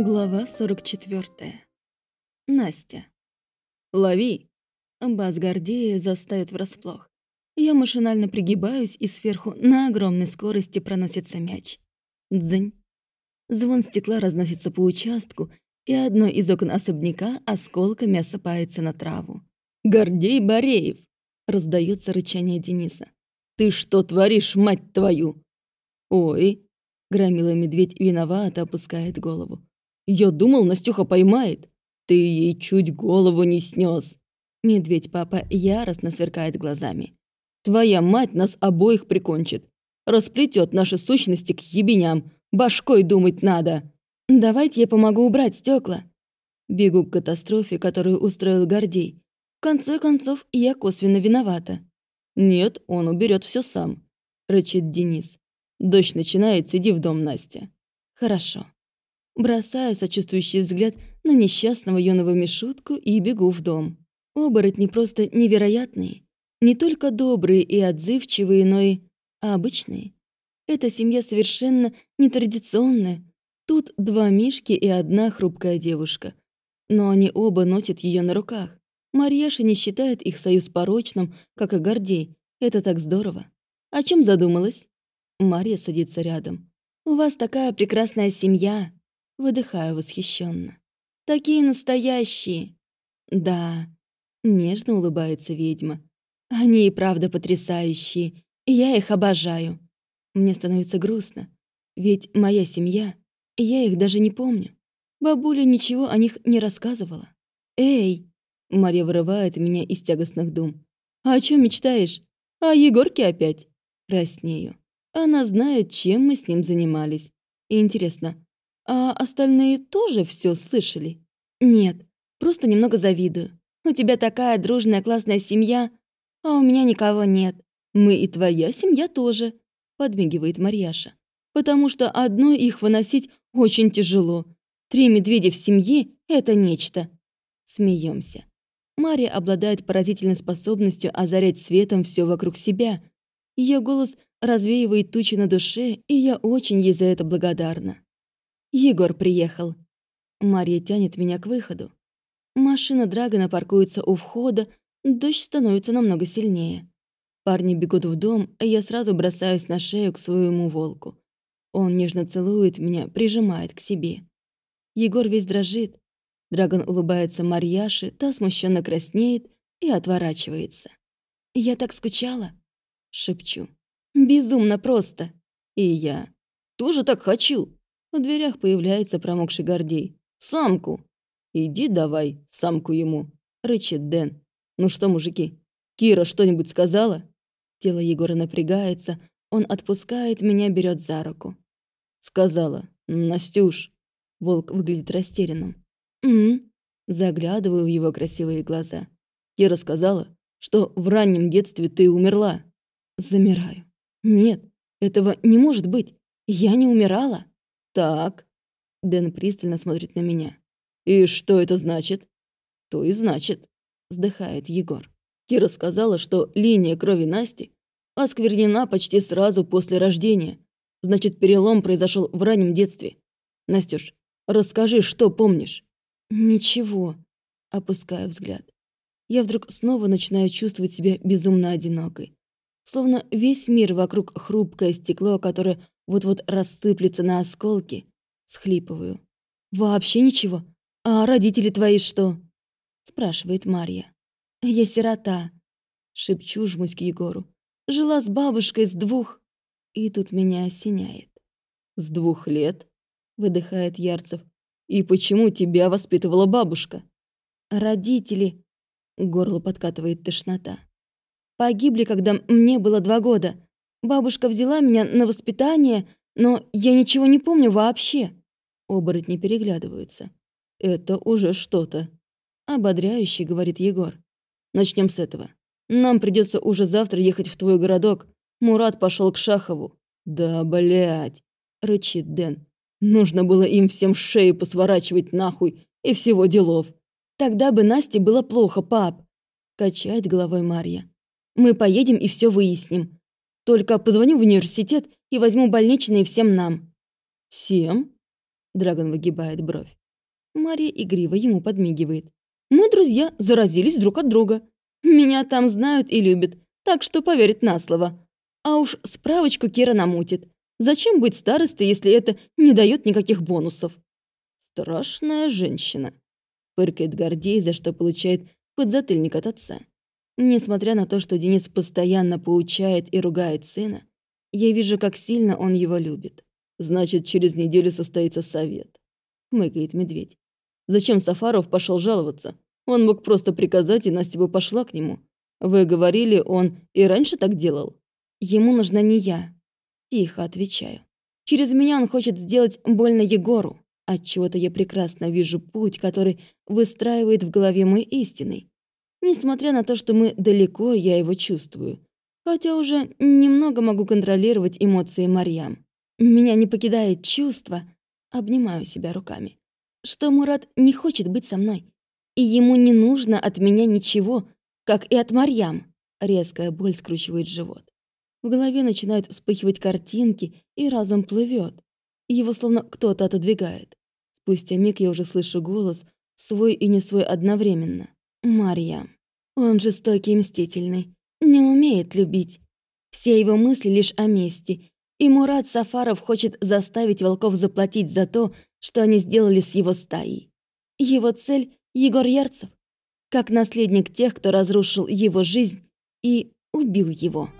Глава 44. Настя. «Лови!» Бас Гордея заставит врасплох. Я машинально пригибаюсь, и сверху на огромной скорости проносится мяч. Дзынь. Звон стекла разносится по участку, и одно из окон особняка осколками осыпается на траву. «Гордей Бореев!» — раздается рычание Дениса. «Ты что творишь, мать твою?» «Ой!» — громила медведь виновато опускает голову. Я думал, Настюха поймает. Ты ей чуть голову не снес. Медведь-папа яростно сверкает глазами. Твоя мать нас обоих прикончит. Расплетет наши сущности к ебеням. Башкой думать надо. Давайте я помогу убрать стекла. Бегу к катастрофе, которую устроил Гордей. В конце концов, я косвенно виновата. Нет, он уберет все сам, рычит Денис. Дождь начинается, иди в дом, Настя. Хорошо. Бросаю сочувствующий взгляд на несчастного юного Мишутку и бегу в дом. Оборотни просто невероятные. Не только добрые и отзывчивые, но и обычные. Эта семья совершенно нетрадиционная. Тут два Мишки и одна хрупкая девушка. Но они оба носят ее на руках. Марьяша не считает их союз порочным, как и Гордей. Это так здорово. О чем задумалась? Марья садится рядом. «У вас такая прекрасная семья. Выдыхаю восхищенно. Такие настоящие. Да, нежно улыбается ведьма. Они и правда потрясающие. Я их обожаю. Мне становится грустно. Ведь моя семья, я их даже не помню. Бабуля ничего о них не рассказывала. «Эй!» Мария вырывает меня из тягостных дум. «А о чем мечтаешь? О Егорке опять?» Краснею. Она знает, чем мы с ним занимались. И интересно, а остальные тоже все слышали? Нет, просто немного завидую. У тебя такая дружная классная семья, а у меня никого нет. Мы и твоя семья тоже, подмигивает Марьяша. Потому что одной их выносить очень тяжело. Три медведя в семье — это нечто. Смеемся. Мария обладает поразительной способностью озарять светом все вокруг себя. Ее голос развеивает тучи на душе, и я очень ей за это благодарна. Егор приехал. Марья тянет меня к выходу. Машина Драгона паркуется у входа, дождь становится намного сильнее. Парни бегут в дом, а я сразу бросаюсь на шею к своему волку. Он нежно целует меня, прижимает к себе. Егор весь дрожит. Драгон улыбается Марьяше, та смущенно краснеет и отворачивается. «Я так скучала», — шепчу. «Безумно просто». И я тоже так хочу. В дверях появляется промокший Гордей. «Самку!» «Иди давай, самку ему!» — рычит Дэн. «Ну что, мужики, Кира что-нибудь сказала?» Тело Егора напрягается, он отпускает меня, берет за руку. «Сказала. Настюш!» Волк выглядит растерянным. «М-м-м?» Заглядываю в его красивые глаза. Кира сказала, что в раннем детстве ты умерла. Замираю. Нет, этого не может быть. Я не умирала. «Так». Дэн пристально смотрит на меня. «И что это значит?» «То и значит», — вздыхает Егор. Кира сказала, что линия крови Насти осквернена почти сразу после рождения. Значит, перелом произошел в раннем детстве. Настюш, расскажи, что помнишь?» «Ничего», — опускаю взгляд. Я вдруг снова начинаю чувствовать себя безумно одинокой. Словно весь мир вокруг хрупкое стекло, которое вот-вот рассыплется на осколки, схлипываю. «Вообще ничего? А родители твои что?» спрашивает Марья. «Я сирота», шепчу, жмусь к Егору. «Жила с бабушкой с двух...» И тут меня осеняет. «С двух лет?» выдыхает Ярцев. «И почему тебя воспитывала бабушка?» «Родители...» Горло подкатывает тошнота. «Погибли, когда мне было два года. Бабушка взяла меня на воспитание, но я ничего не помню вообще. Оборотни переглядываются. Это уже что-то. Ободряюще, говорит Егор. Начнем с этого. Нам придется уже завтра ехать в твой городок. Мурат пошел к Шахову. Да, блядь, рычит Дэн. Нужно было им всем шеи посворачивать нахуй и всего делов. Тогда бы Насте было плохо, пап. Качает головой Марья. Мы поедем и все выясним. Только позвоню в университет и возьму больничные всем нам». «Всем?» Драгон выгибает бровь. Мария игриво ему подмигивает. «Мы, друзья, заразились друг от друга. Меня там знают и любят, так что поверит на слово. А уж справочку Кира намутит. Зачем быть старостой, если это не дает никаких бонусов?» «Страшная женщина», — фыркает Гордей, за что получает подзатыльник от отца. Несмотря на то, что Денис постоянно поучает и ругает сына, я вижу, как сильно он его любит. «Значит, через неделю состоится совет», — хмыкает медведь. «Зачем Сафаров пошел жаловаться? Он мог просто приказать, и Настя бы пошла к нему. Вы говорили, он и раньше так делал?» «Ему нужна не я», — тихо отвечаю. «Через меня он хочет сделать больно Егору. Отчего-то я прекрасно вижу путь, который выстраивает в голове мой истинный. Несмотря на то, что мы далеко, я его чувствую. Хотя уже немного могу контролировать эмоции Марьям. Меня не покидает чувство, обнимаю себя руками, что Мурат не хочет быть со мной. И ему не нужно от меня ничего, как и от Марьям. Резкая боль скручивает живот. В голове начинают вспыхивать картинки, и разум плывет. Его словно кто-то отодвигает. Спустя миг я уже слышу голос, свой и не свой одновременно. Марьям. Он жестокий и мстительный, не умеет любить. Все его мысли лишь о мести, и Мурат Сафаров хочет заставить волков заплатить за то, что они сделали с его стаей. Его цель — Егор Ярцев, как наследник тех, кто разрушил его жизнь и убил его.